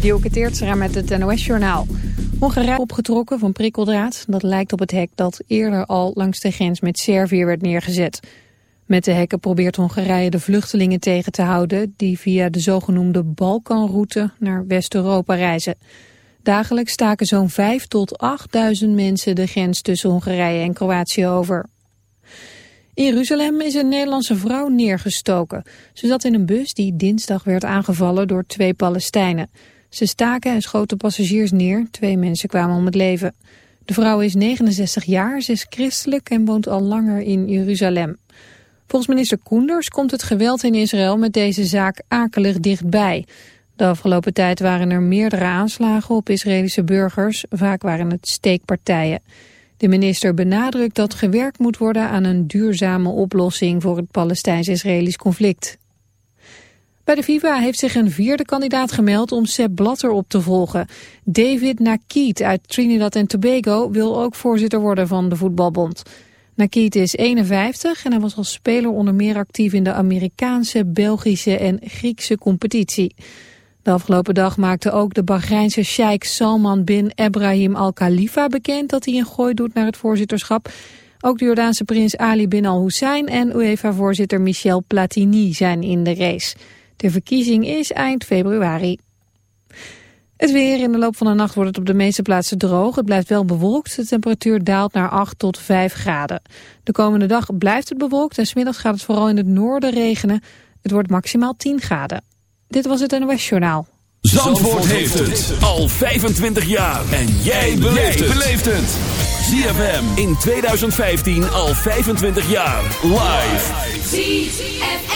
Dielke Teertstra met het NOS-journaal. Hongarije opgetrokken van prikkeldraad. Dat lijkt op het hek dat eerder al langs de grens met Servië werd neergezet. Met de hekken probeert Hongarije de vluchtelingen tegen te houden... die via de zogenoemde Balkanroute naar West-Europa reizen. Dagelijks staken zo'n 5 tot 8.000 mensen de grens tussen Hongarije en Kroatië over. In Jeruzalem is een Nederlandse vrouw neergestoken. Ze zat in een bus die dinsdag werd aangevallen door twee Palestijnen. Ze staken en schoten passagiers neer. Twee mensen kwamen om het leven. De vrouw is 69 jaar, ze is christelijk en woont al langer in Jeruzalem. Volgens minister Koenders komt het geweld in Israël met deze zaak akelig dichtbij. De afgelopen tijd waren er meerdere aanslagen op Israëlische burgers. Vaak waren het steekpartijen. De minister benadrukt dat gewerkt moet worden aan een duurzame oplossing voor het Palestijns-Israëlisch conflict. Bij de FIFA heeft zich een vierde kandidaat gemeld om Sepp Blatter op te volgen. David Nakiet uit Trinidad en Tobago wil ook voorzitter worden van de voetbalbond. Nakiet is 51 en hij was als speler onder meer actief in de Amerikaanse, Belgische en Griekse competitie. De afgelopen dag maakte ook de Bahreinse sheik Salman bin Ebrahim Al Khalifa bekend dat hij een gooi doet naar het voorzitterschap. Ook de Jordaanse prins Ali bin Al Hussein en UEFA-voorzitter Michel Platini zijn in de race. De verkiezing is eind februari. Het weer in de loop van de nacht wordt het op de meeste plaatsen droog. Het blijft wel bewolkt. De temperatuur daalt naar 8 tot 5 graden. De komende dag blijft het bewolkt en smiddags gaat het vooral in het noorden regenen. Het wordt maximaal 10 graden. Dit was het NOS Journaal. Zandvoort, Zandvoort heeft het al 25 jaar. En jij beleeft het. ZFM in 2015 al 25 jaar. Live. ZFM.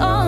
Oh.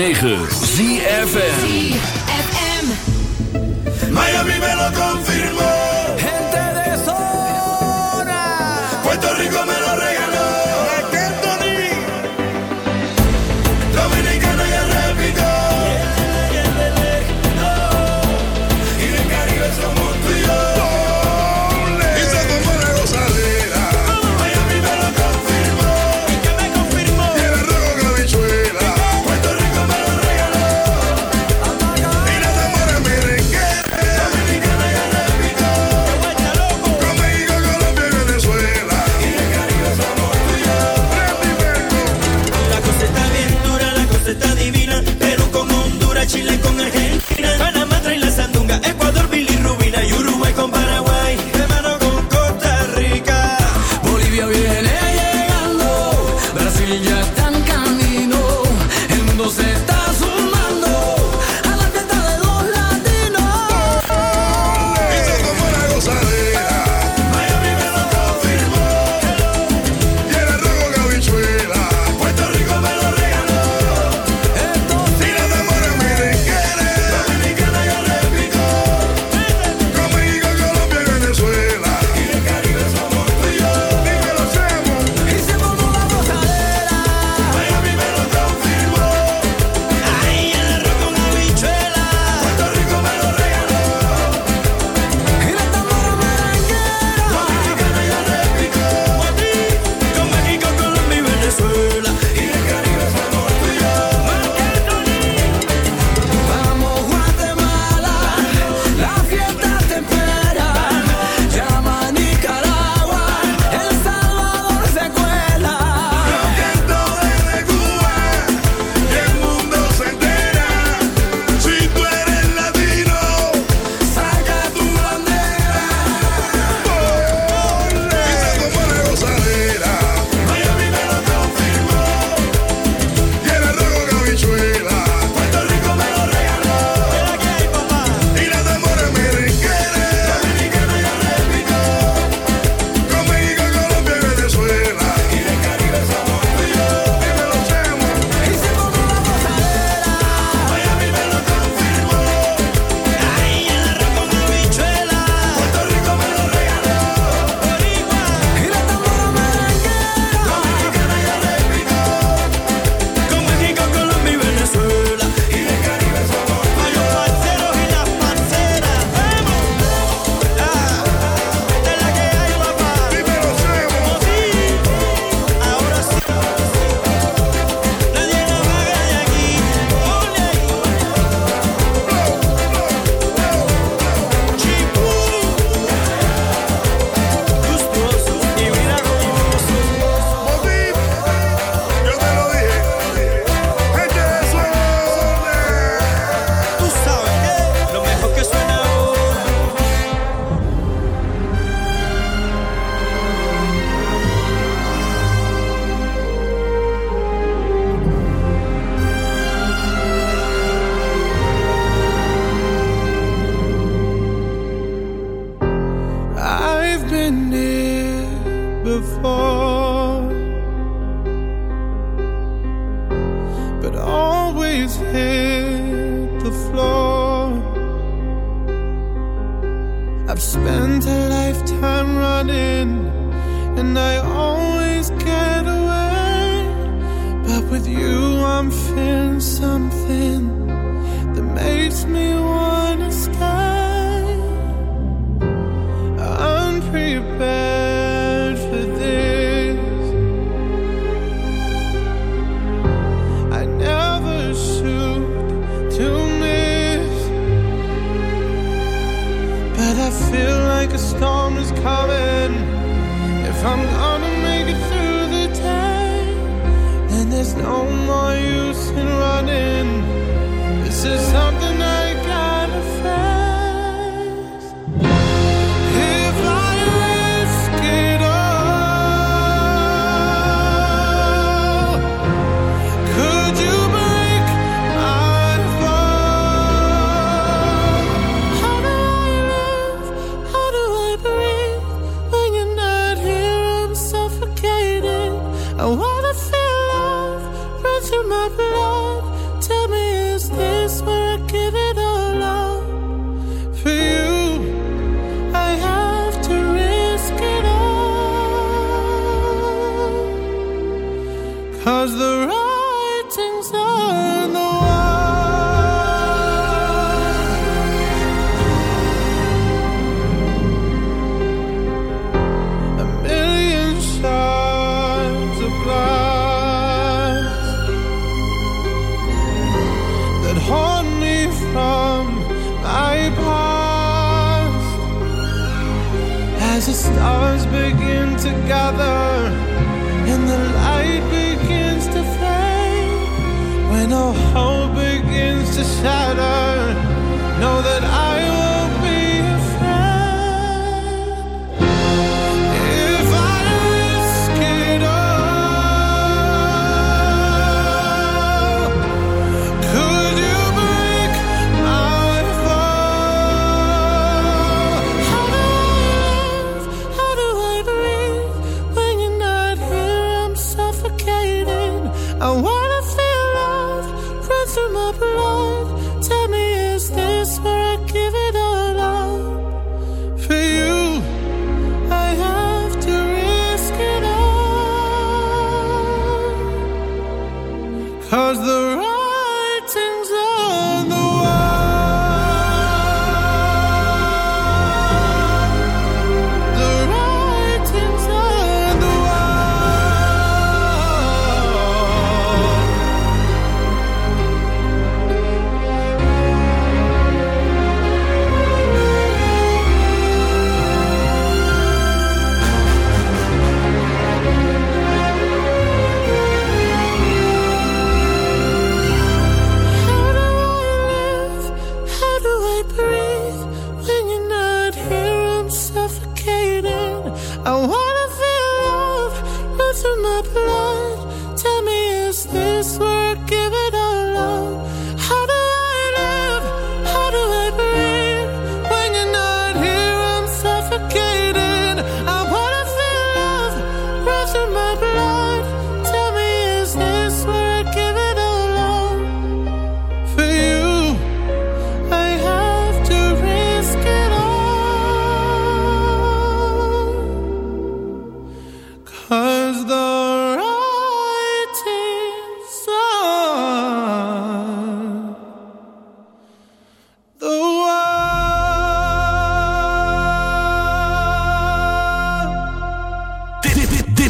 106.9